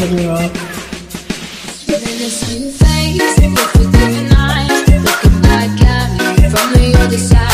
take me wrong. Giving us new face, if we're eyes, looking back at me from the other side.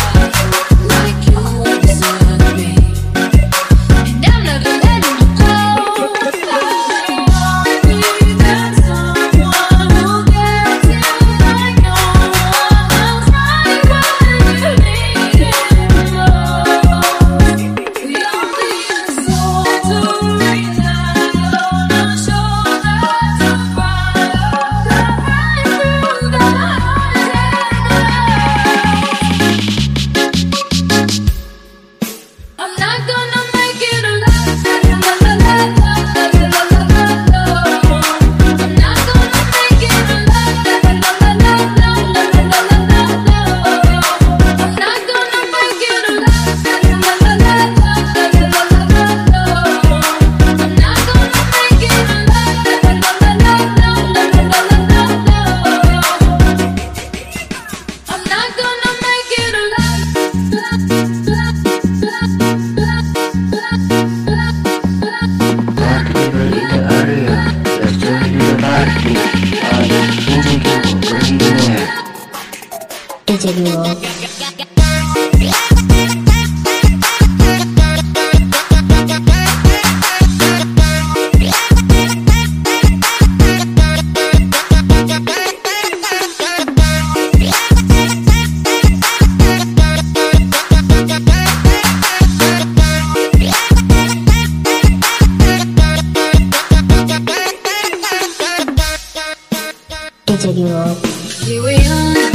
signal. Here we are,